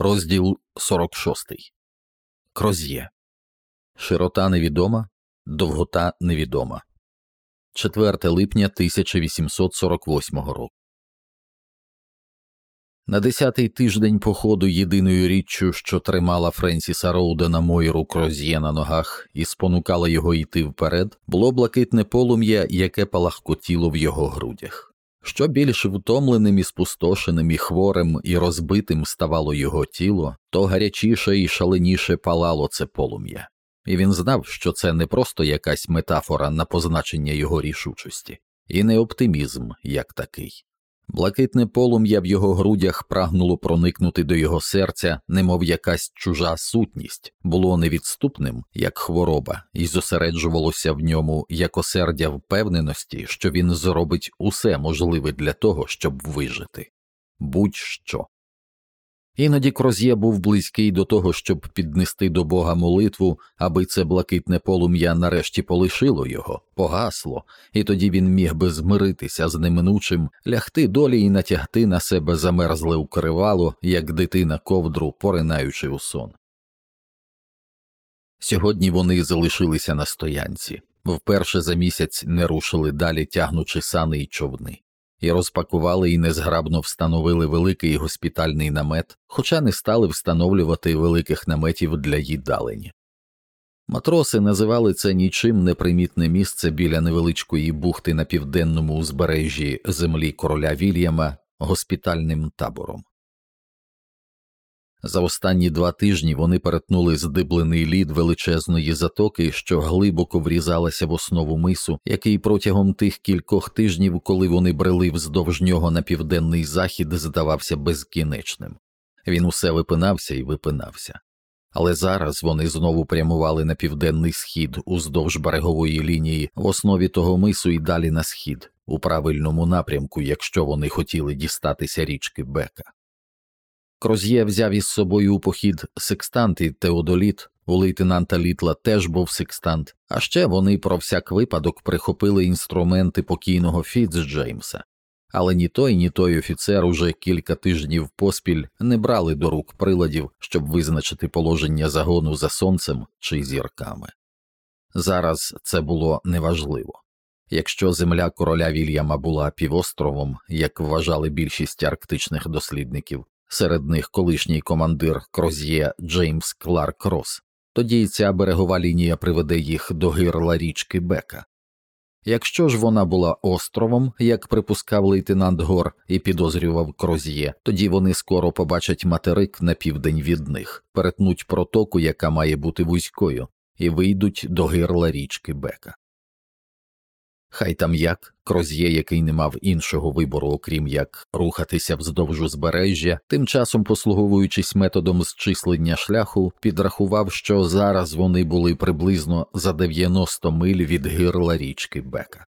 Розділ 46. Кроз'є. Широта невідома, довгота невідома. 4 липня 1848 року. На десятий тиждень походу єдиною річчю, що тримала Френсіса Роудена Мойру Кроз'є на ногах і спонукала його йти вперед, було блакитне полум'я, яке палахкотіло в його грудях. Що більш втомленим і спустошеним, і хворим, і розбитим ставало його тіло, то гарячіше і шаленіше палало це полум'я, і він знав, що це не просто якась метафора на позначення його рішучості, і не оптимізм як такий. Блакитне полум'я в його грудях прагнуло проникнути до його серця, немов якась чужа сутність, було невідступним, як хвороба, і зосереджувалося в ньому як осердя впевненості, що він зробить усе можливе для того, щоб вижити будь що. Іноді Кроз'є був близький до того, щоб піднести до Бога молитву, аби це блакитне полум'я нарешті полишило його, погасло, і тоді він міг би змиритися з неминучим, лягти долі і натягти на себе замерзле укривало, як дитина ковдру, поринаючи у сон. Сьогодні вони залишилися на стоянці, вперше за місяць не рушили далі, тягнучи сани й човни і розпакували і незграбно встановили великий госпітальний намет, хоча не стали встановлювати великих наметів для їдалень. Матроси називали це нічим непримітне місце біля невеличкої бухти на південному узбережжі землі короля Вільяма госпітальним табором. За останні два тижні вони перетнули здиблений лід величезної затоки, що глибоко врізалася в основу мису, який протягом тих кількох тижнів, коли вони брели вздовж нього на південний захід, здавався безкінечним. Він усе випинався і випинався. Але зараз вони знову прямували на південний схід уздовж берегової лінії в основі того мису і далі на схід, у правильному напрямку, якщо вони хотіли дістатися річки Бека. Кроз'є взяв із собою у похід секстант і Теодоліт, у лейтенанта Літла теж був секстант, а ще вони про всяк випадок прихопили інструменти покійного Фіцджеймса. Але ні той, ні той офіцер уже кілька тижнів поспіль не брали до рук приладів, щоб визначити положення загону за сонцем чи зірками. Зараз це було неважливо. Якщо земля короля Вільяма була півостровом, як вважали більшість арктичних дослідників, серед них колишній командир Кроз'є Джеймс Кларк Рос, тоді ця берегова лінія приведе їх до гирла річки Бека. Якщо ж вона була островом, як припускав лейтенант Гор і підозрював Кроз'є, тоді вони скоро побачать материк на південь від них, перетнуть протоку, яка має бути вузькою, і вийдуть до гирла річки Бека. Хай там як Кроз'є, який не мав іншого вибору, окрім як рухатися вздовж узбережжя, тим часом, послуговуючись методом зчислення шляху, підрахував, що зараз вони були приблизно за 90 миль від гирла річки Бека.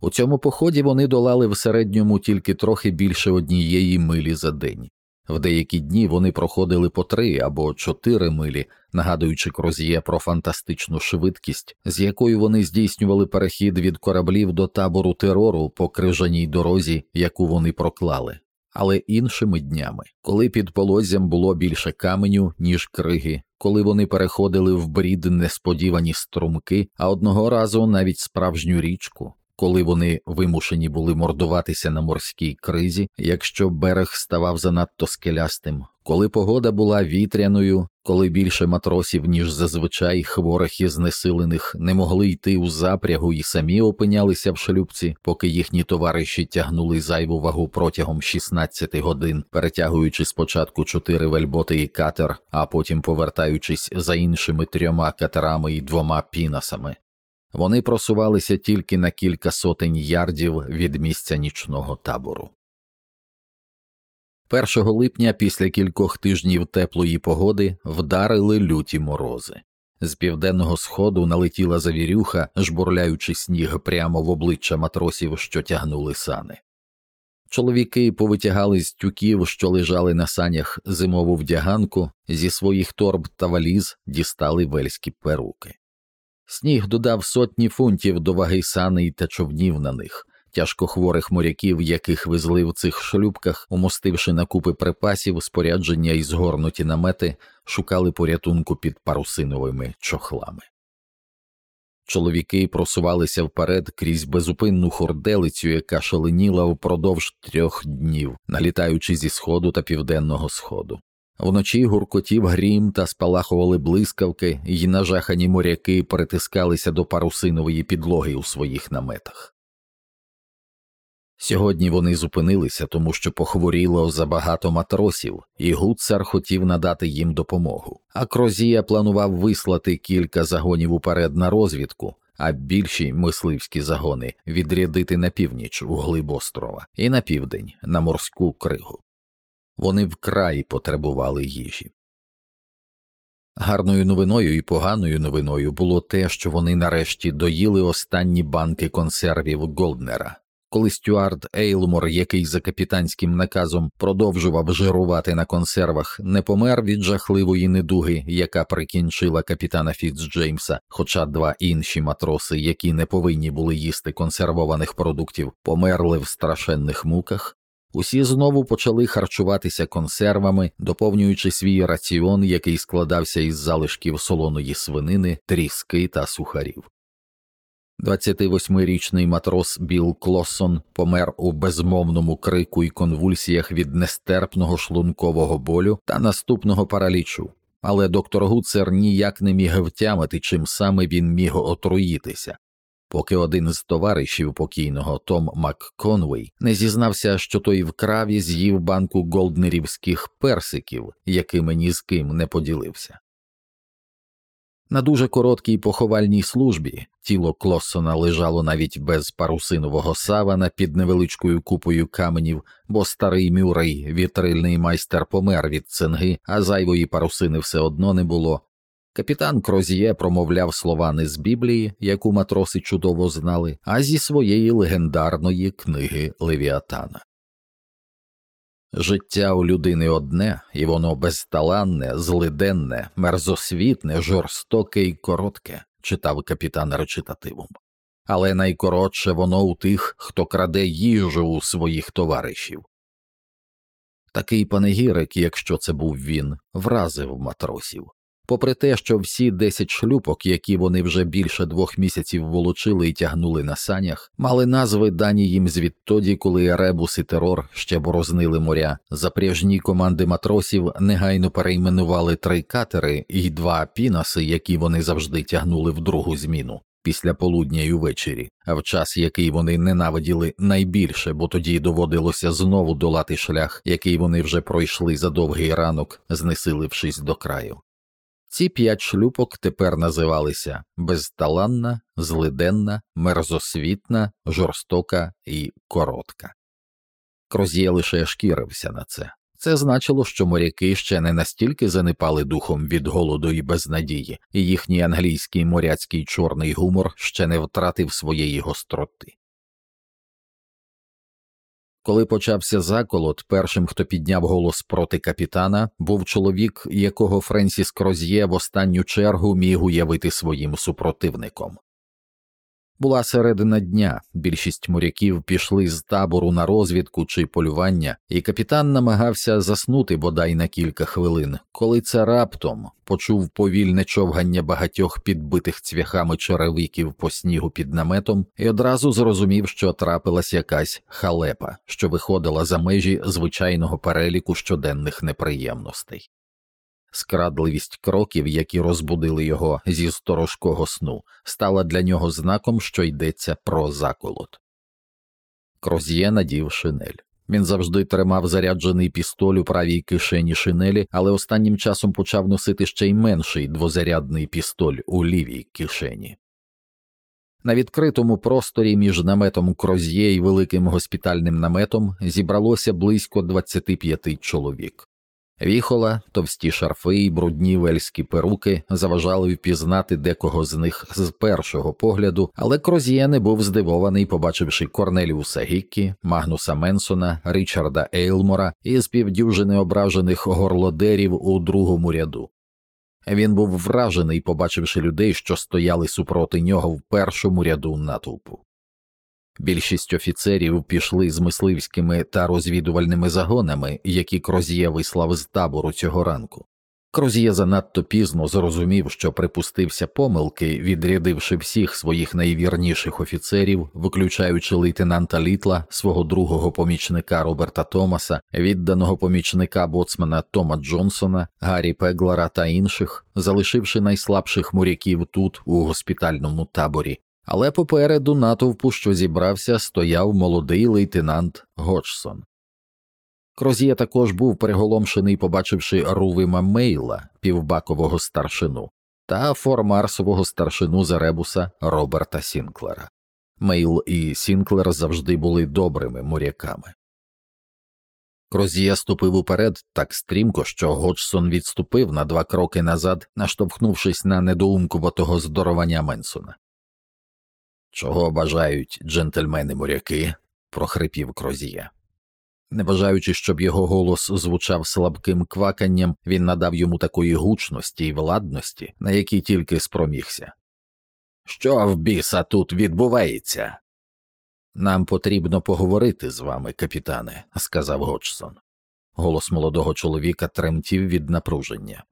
У цьому поході вони долали в середньому тільки трохи більше однієї милі за день. В деякі дні вони проходили по три або чотири милі, нагадуючи Кроз'є про фантастичну швидкість, з якою вони здійснювали перехід від кораблів до табору терору по крижаній дорозі, яку вони проклали. Але іншими днями, коли під полоззям було більше каменю, ніж криги, коли вони переходили в брід несподівані струмки, а одного разу навіть справжню річку, коли вони вимушені були мордуватися на морській кризі, якщо берег ставав занадто скелястим, коли погода була вітряною, коли більше матросів, ніж зазвичай хворих і знесилених, не могли йти у запрягу і самі опинялися в шлюбці, поки їхні товариші тягнули зайву вагу протягом 16 годин, перетягуючи спочатку чотири вельботи і катер, а потім повертаючись за іншими трьома катерами і двома пінасами. Вони просувалися тільки на кілька сотень ярдів від місця нічного табору. 1 липня після кількох тижнів теплої погоди вдарили люті морози. З південного сходу налетіла завірюха, жбурляючи сніг прямо в обличчя матросів, що тягнули сани. Чоловіки повитягали з тюків, що лежали на санях зимову вдяганку, зі своїх торб та валіз дістали вельські перуки. Сніг додав сотні фунтів до ваги саней та човнів на них, тяжкохворих моряків, яких везли в цих шлюбках, умостивши на купи припасів, спорядження і згорнуті намети, шукали порятунку під парусиновими чохлами. Чоловіки просувалися вперед крізь безупинну хорделицю, яка шаленіла впродовж трьох днів, налітаючи зі сходу та південного сходу. Вночі гуркотів грім та спалахували блискавки, і нажахані моряки перетискалися до парусинової підлоги у своїх наметах. Сьогодні вони зупинилися, тому що похворіло забагато матросів, і Гуцар хотів надати їм допомогу. А Крозія планував вислати кілька загонів уперед на розвідку, а більші мисливські загони відрядити на північ у глиб острова і на південь на морську кригу. Вони вкрай потребували їжі. Гарною новиною і поганою новиною було те, що вони нарешті доїли останні банки консервів Голднера. Коли Стюарт Ейлмор, який за капітанським наказом продовжував жирувати на консервах, не помер від жахливої недуги, яка прикінчила капітана Фіцджеймса, хоча два інші матроси, які не повинні були їсти консервованих продуктів, померли в страшенних муках. Усі знову почали харчуватися консервами, доповнюючи свій раціон, який складався із залишків солоної свинини, тріски та сухарів. 28-річний матрос Білл Клоссон помер у безмовному крику і конвульсіях від нестерпного шлункового болю та наступного паралічу, але доктор Гуцер ніяк не міг втямити, чим саме він міг отруїтися. Поки один з товаришів покійного Том МакКонвей не зізнався, що той вкрав і з'їв банку голднерівських персиків, якими ні з ким не поділився. На дуже короткій поховальній службі тіло Клоссона лежало навіть без парусинового савана під невеличкою купою каменів, бо старий Мюррей, вітрильний майстер помер від цинги, а зайвої парусини все одно не було. Капітан Крозіє промовляв слова не з Біблії, яку матроси чудово знали, а зі своєї легендарної книги Левіатана. Життя у людини одне, і воно безталанне, злиденне, мерзосвітне, жорстоке і коротке, читав капітан речитативом. Але найкоротше воно у тих, хто краде їжу у своїх товаришів. Такий панегірик, якщо це був він, вразив матросів. Попри те, що всі десять шлюпок, які вони вже більше двох місяців волочили і тягнули на санях, мали назви дані їм звідтоді, коли Еребус і терор ще борознили моря, запряжні команди матросів негайно перейменували три катери і два пінаси, які вони завжди тягнули в другу зміну. Після полудня й увечері, а в час, який вони ненавиділи найбільше, бо тоді доводилося знову долати шлях, який вони вже пройшли за довгий ранок, знесилившись до краю. Ці п'ять шлюпок тепер називалися безталанна, злиденна, мерзосвітна, жорстока і коротка. Кроз'є лише шкірився на це. Це значило, що моряки ще не настільки занепали духом від голоду і безнадії, і їхній англійський моряцький чорний гумор ще не втратив своєї гостроти. Коли почався заколот, першим, хто підняв голос проти капітана, був чоловік, якого Френсіс Кроз'є в останню чергу міг уявити своїм супротивником. Була середина дня, більшість моряків пішли з табору на розвідку чи полювання, і капітан намагався заснути бодай на кілька хвилин, коли це раптом почув повільне човгання багатьох підбитих цвяхами черевиків по снігу під наметом і одразу зрозумів, що трапилась якась халепа, що виходила за межі звичайного переліку щоденних неприємностей. Скрадливість кроків, які розбудили його зі сторожкого сну, стала для нього знаком, що йдеться про заколот. Кроз'є надів шинель. Він завжди тримав заряджений пістоль у правій кишені шинелі, але останнім часом почав носити ще й менший двозарядний пістоль у лівій кишені. На відкритому просторі між наметом Кроз'є і великим госпітальним наметом зібралося близько 25 чоловік. Віхола, товсті шарфи і брудні вельські перуки заважали впізнати декого з них з першого погляду, але Кроз'є не був здивований, побачивши Корнеліуса Гіккі, Магнуса Менсона, Річарда Ейлмора і співдюжини ображених горлодерів у другому ряду. Він був вражений, побачивши людей, що стояли супроти нього в першому ряду натовпу. Більшість офіцерів пішли з мисливськими та розвідувальними загонами, які Кроз'є вислав з табору цього ранку. Кроз'є занадто пізно зрозумів, що припустився помилки, відрядивши всіх своїх найвірніших офіцерів, виключаючи лейтенанта Літла, свого другого помічника Роберта Томаса, відданого помічника боцмана Тома Джонсона, Гаррі Пеглера та інших, залишивши найслабших моряків тут, у госпітальному таборі. Але попереду натовпу, що зібрався, стояв молодий лейтенант Годжсон. Крозіє також був приголомшений, побачивши Рувима Мейла, півбакового старшину, та формарсового старшину Заребуса Роберта Сінклера. Мейл і Сінклер завжди були добрими моряками. Крозіє ступив уперед так стрімко, що Годжсон відступив на два кроки назад, наштовхнувшись на недоумкуватого здорованя Менсона. Чого бажають джентльмени моряки? прохрипів Крозія. Не бажаючи, щоб його голос звучав слабким кваканням, він надав йому такої гучності і владності, на які тільки спромігся. Що в біса тут відбувається? Нам потрібно поговорити з вами, капітане, сказав Годжсон. Голос молодого чоловіка тремтів від напруження.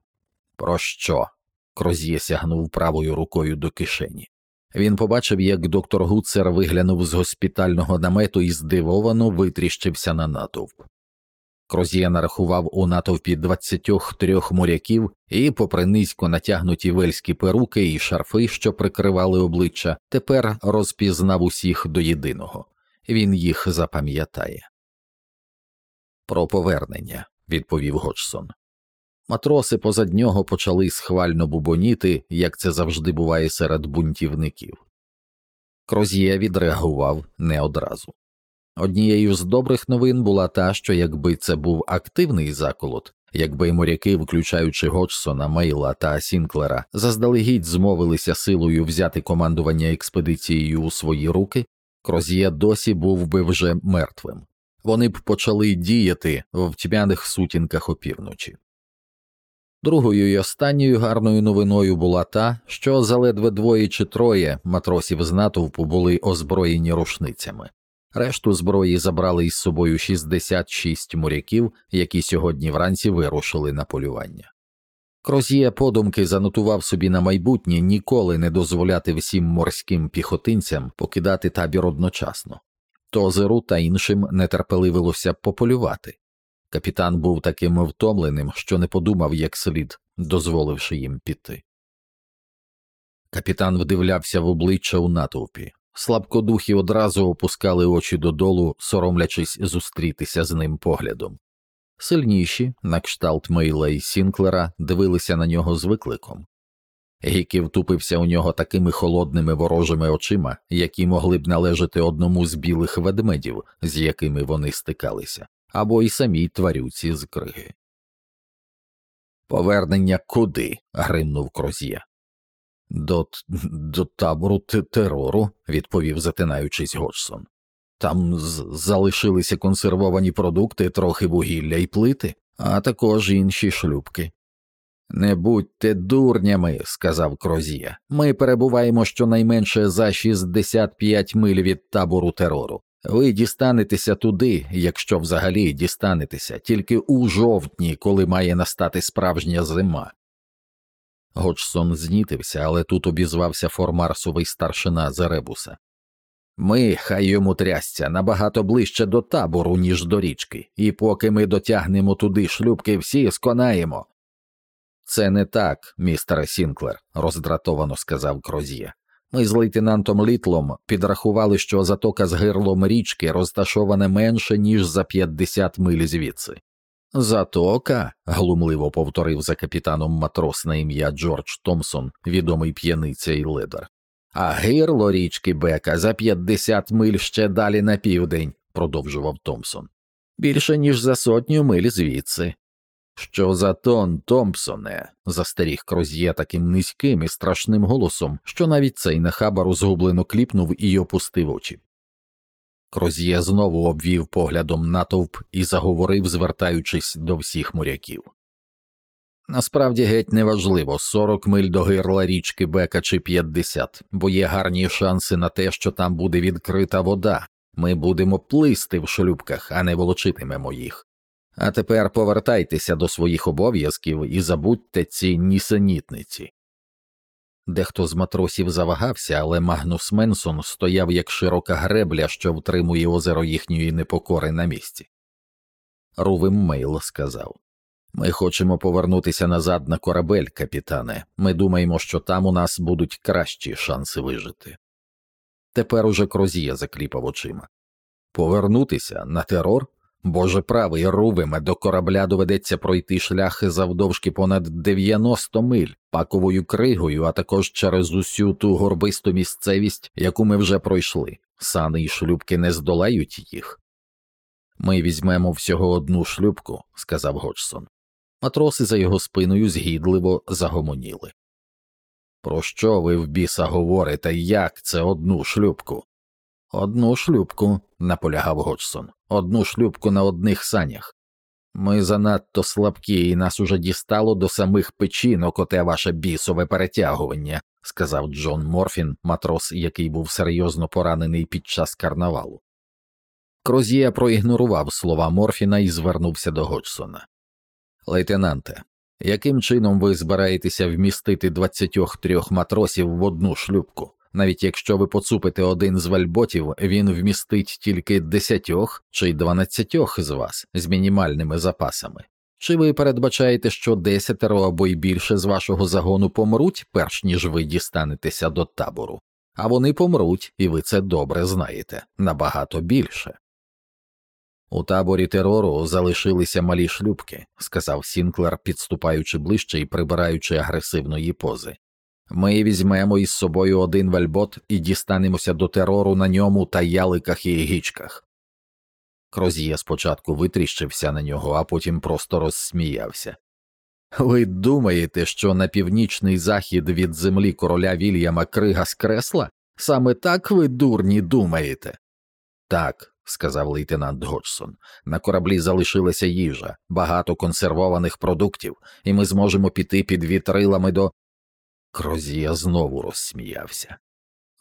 Про що? Кроз'є сягнув правою рукою до кишені. Він побачив, як доктор Гуцер виглянув з госпітального намету і здивовано витріщився на натовп. Крозія нарахував у натовпі 23 моряків і, попри низько натягнуті вельські перуки і шарфи, що прикривали обличчя, тепер розпізнав усіх до єдиного він їх запам'ятає. Про повернення, відповів Годжсон. Матроси позад нього почали схвально бубоніти, як це завжди буває серед бунтівників. Кроз'є відреагував не одразу. Однією з добрих новин була та, що якби це був активний заколот, якби моряки, включаючи Годжсона, Мейла та Сінклера, заздалегідь змовилися силою взяти командування експедицією у свої руки, Кроз'є досі був би вже мертвим. Вони б почали діяти в тьмяних сутінках опівночі. Другою і останньою гарною новиною була та, що заледве двоє чи троє матросів з натовпу були озброєні рушницями. Решту зброї забрали із собою 66 моряків, які сьогодні вранці вирушили на полювання. Кроз'є подумки занотував собі на майбутнє ніколи не дозволяти всім морським піхотинцям покидати табір одночасно. Тозеру та іншим нетерпеливилося пополювати. Капітан був таким втомленим, що не подумав як слід, дозволивши їм піти. Капітан вдивлявся в обличчя у натовпі. Слабкодухі одразу опускали очі додолу, соромлячись зустрітися з ним поглядом. Сильніші, на кшталт Мейла і Сінклера, дивилися на нього з викликом. Гікі втупився у нього такими холодними ворожими очима, які могли б належати одному з білих ведмедів, з якими вони стикалися або й самій тварюці з криги. Повернення куди? гримнув Кроз'є. До до табору терору, відповів затинаючись Годжсон. Там залишилися консервовані продукти, трохи вугілля і плити, а також інші шлюбки. Не будьте дурнями, сказав Крозія. Ми перебуваємо щонайменше за 65 миль від табору терору. Ви дістанетеся туди, якщо взагалі дістанетеся, тільки у жовтні, коли має настати справжня зима. Годжсон знітився, але тут обізвався формарсовий старшина Заребуса. Ми, хай йому трясця, набагато ближче до табору, ніж до річки, і поки ми дотягнемо туди шлюбки, всі сконаємо. Це не так, містере Сінклер, роздратовано сказав Кроз'є. Ми з лейтенантом Літлом підрахували, що затока з гирлом річки розташована менше, ніж за 50 миль звідси. Затока, глумливо повторив за капітаном матрос на ім'я Джордж Томсон, відомий п'яниця і лидер. А гирло річки Бека за 50 миль ще далі на південь, продовжував Томсон. Більше ніж за сотню миль звідси. Що за тон, Томпсоне? застеріг Кроз'є таким низьким і страшним голосом, що навіть цей нахаба розгублено кліпнув і опустив очі. Кроз'є знову обвів поглядом натовп і заговорив, звертаючись до всіх моряків. Насправді геть неважливо 40 миль до гирла річки Бека чи 50, бо є гарні шанси на те, що там буде відкрита вода. Ми будемо плисти в шлюбках, а не волочитимемо їх. А тепер повертайтеся до своїх обов'язків і забудьте ці нісенітниці. Дехто з матросів завагався, але Магнус Менсон стояв як широка гребля, що втримує озеро їхньої непокори на місці. Рувим Мейл сказав Ми хочемо повернутися назад на корабель, капітане. Ми думаємо, що там у нас будуть кращі шанси вижити. Тепер уже Крозія закліпав очима. Повернутися на терор? Боже правий, Рувиме, до корабля доведеться пройти шлях завдовжки понад 90 миль паковою кригою, а також через усю ту горбисту місцевість, яку ми вже пройшли. Сани й шлюбки не здолають їх. Ми візьмемо всього одну шлюбку, сказав Годжсон. Матроси за його спиною згідливо загомоніли. Про що ви в біса говорите, як це одну шлюбку? Одну шлюбку, наполягав Годжсон, одну шлюбку на одних санях. Ми занадто слабкі, і нас уже дістало до самих печінок оте ваше бісове перетягування, сказав Джон Морфін, матрос, який був серйозно поранений під час карнавалу. Крозія проігнорував слова Морфіна і звернувся до Годжсона. Лейтенанте, яким чином ви збираєтеся вмістити 23 матросів в одну шлюбку? Навіть якщо ви поцупите один з вальботів, він вмістить тільки десятьох чи дванадцятьох з вас з мінімальними запасами. Чи ви передбачаєте, що десятеро або й більше з вашого загону помруть, перш ніж ви дістанетеся до табору? А вони помруть, і ви це добре знаєте набагато більше. У таборі терору залишилися малі шлюбки, сказав Сінклер, підступаючи ближче і прибираючи агресивної пози. Ми візьмемо із собою один вальбот і дістанемося до терору на ньому та яликах і гічках. Крозія спочатку витріщився на нього, а потім просто розсміявся. Ви думаєте, що на північний захід від землі короля Вільяма крига скресла? Саме так ви дурні думаєте? Так, сказав лейтенант Годжсон, на кораблі залишилася їжа, багато консервованих продуктів, і ми зможемо піти під вітрилами до. Крозія знову розсміявся.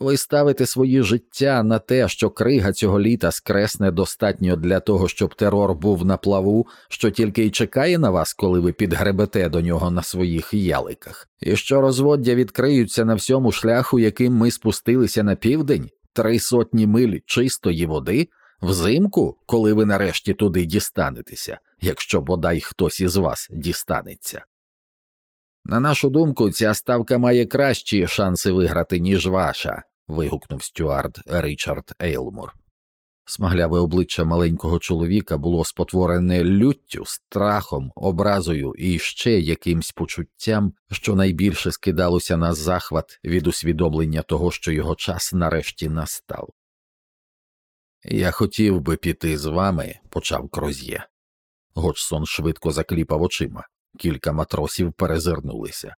Ви ставите свої життя на те, що крига цього літа скресне достатньо для того, щоб терор був на плаву, що тільки й чекає на вас, коли ви підгребете до нього на своїх яликах, і що розводдя відкриються на всьому шляху, яким ми спустилися на південь, три сотні миль чистої води, взимку, коли ви нарешті туди дістанетеся, якщо бодай хтось із вас дістанеться. На нашу думку, ця ставка має кращі шанси виграти, ніж ваша. вигукнув стюард Річард Ейлмур. Смагляве обличчя маленького чоловіка було спотворене люттю, страхом, образою і ще якимсь почуттям, що найбільше скидалося на захват від усвідомлення того, що його час нарешті настав. Я хотів би піти з вами, почав Кроз'є. Годжсон швидко закліпав очима. Кілька матросів перезирнулися.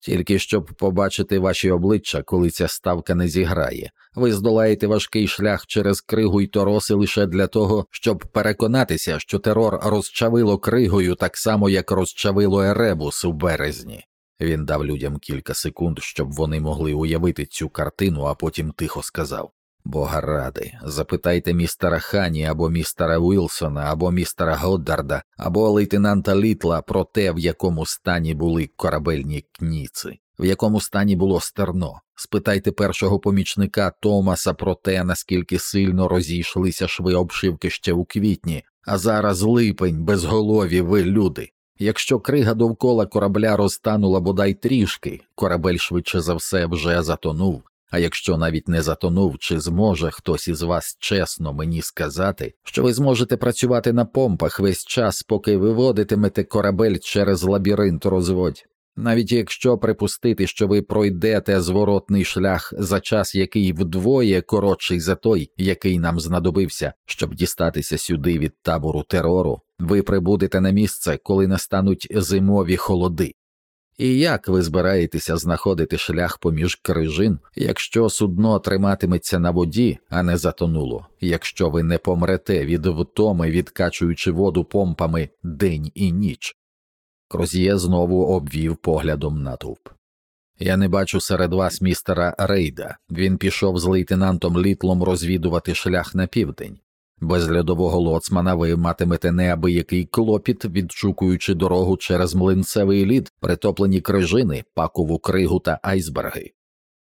Тільки щоб побачити ваші обличчя, коли ця ставка не зіграє, ви здолаєте важкий шлях через кригу й тороси лише для того, щоб переконатися, що терор розчавило кригою так само, як розчавило Еребус у березні. Він дав людям кілька секунд, щоб вони могли уявити цю картину, а потім тихо сказав Бога ради, запитайте містера Хані або містера Уілсона, або містера Годдарда, або лейтенанта Літла про те, в якому стані були корабельні кніци, в якому стані було стерно. Спитайте першого помічника Томаса про те, наскільки сильно розійшлися шви обшивки ще у квітні, а зараз липень, безголові ви люди. Якщо крига довкола корабля розтанула бодай трішки, корабель швидше за все вже затонув. А якщо навіть не затонув, чи зможе хтось із вас чесно мені сказати, що ви зможете працювати на помпах весь час, поки виводитимете корабель через лабіринт розводь, навіть якщо припустити, що ви пройдете зворотний шлях за час, який вдвоє коротший за той, який нам знадобився, щоб дістатися сюди від табору терору, ви прибудете на місце, коли настануть зимові холоди. І як ви збираєтеся знаходити шлях поміж крижин, якщо судно триматиметься на воді, а не затонуло, якщо ви не помрете від втоми, відкачуючи воду помпами день і ніч? Крозіє знову обвів поглядом натовп. Я не бачу серед вас містера Рейда. Він пішов з лейтенантом Літлом розвідувати шлях на південь. Без льодового лоцмана ви матимете неабиякий клопіт, відшукуючи дорогу через млинцевий лід, притоплені крижини, пакову кригу та айсберги.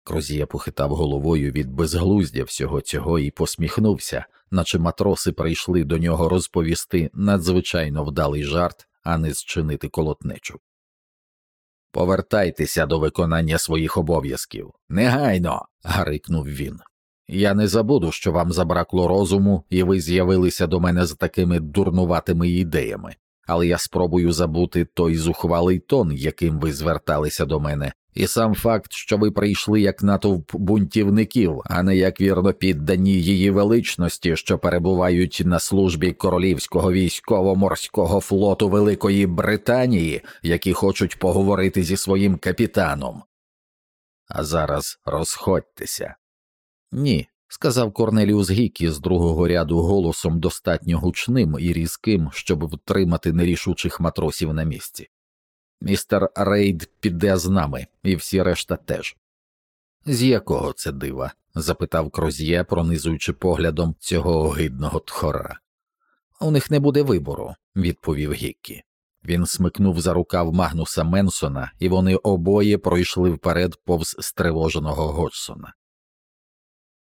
Крозія похитав головою від безглуздя всього цього і посміхнувся, наче матроси прийшли до нього розповісти надзвичайно вдалий жарт, а не зчинити колотнечу. Повертайтеся до виконання своїх обов'язків. Негайно. гарикнув він. Я не забуду, що вам забракло розуму, і ви з'явилися до мене з такими дурнуватими ідеями, але я спробую забути той зухвалий тон, яким ви зверталися до мене, і сам факт, що ви прийшли як натовп бунтівників, а не як вірно піддані її величності, що перебувають на службі королівського військово-морського флоту Великої Британії, які хочуть поговорити зі своїм капітаном. А зараз розходьтеся. Ні, сказав Корнеліус Гікі з другого ряду голосом достатньо гучним і різким, щоб втримати нерішучих матросів на місці. Містер Рейд піде з нами, і всі решта теж. З якого це дива? запитав Кроз'є, пронизуючи поглядом цього огидного тхора. У них не буде вибору, відповів Гіккі. Він смикнув за рукав Магнуса Менсона, і вони обоє пройшли вперед повз стривоженого Годжсона.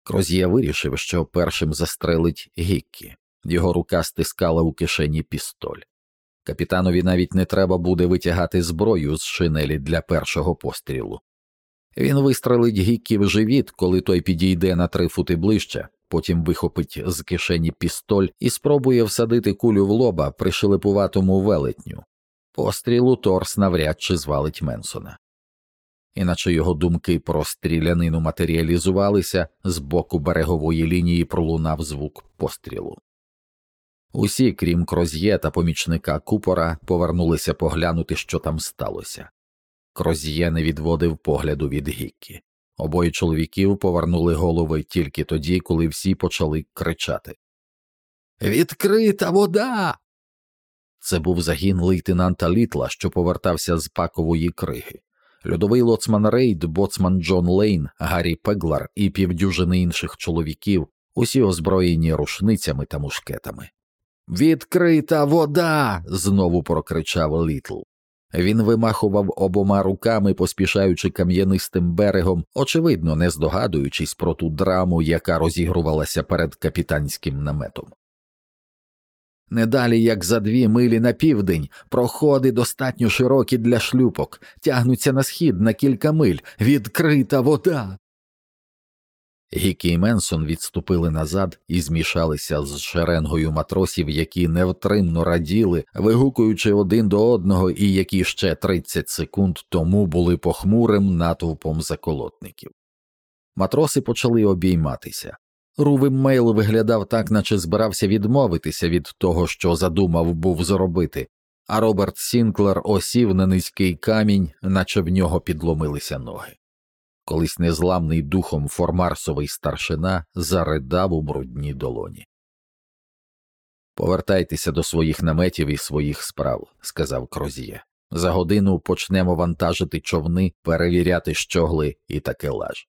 Кроз'є вирішив, що першим застрелить Гіккі. Його рука стискала у кишені пістоль. Капітанові навіть не треба буде витягати зброю з шинелі для першого пострілу. Він вистрелить Гіккі в живіт, коли той підійде на три фути ближче, потім вихопить з кишені пістоль і спробує всадити кулю в лоба пришелепуватому велетню. Пострілу Торс навряд чи звалить Менсона. Іначе його думки про стрілянину матеріалізувалися, з боку берегової лінії пролунав звук пострілу. Усі, крім Кроз'є та помічника купора, повернулися поглянути, що там сталося. Кроз'є не відводив погляду від Гіккі. Обоє чоловіків повернули голови тільки тоді, коли всі почали кричати. Відкрита вода. Це був загін лейтенанта Літла, що повертався з пакової криги. Льодовий лоцман Рейд, боцман Джон Лейн, Гаррі Пеглар і півдюжини інших чоловіків, усі озброєні рушницями та мушкетами. Відкрита вода. знову прокричав Літл. Він вимахував обома руками, поспішаючи кам'янистим берегом, очевидно, не здогадуючись про ту драму, яка розігрувалася перед капітанським наметом. Не далі як за дві милі на південь, проходи достатньо широкі для шлюпок, тягнуться на схід на кілька миль, відкрита вода. Гікі і Менсон відступили назад і змішалися з шеренгою матросів, які невтримно раділи, вигукуючи один до одного і які ще 30 секунд тому були похмурим натовпом заколотників. Матроси почали обійматися. Рувим Мейл виглядав так, наче збирався відмовитися від того, що задумав був зробити, а Роберт Сінклер осів на низький камінь, наче в нього підломилися ноги колись незламний духом формарсовий старшина заридав у брудній долоні. Повертайтеся до своїх наметів і своїх справ, сказав Крозіє. За годину почнемо вантажити човни, перевіряти щогли і таке інше.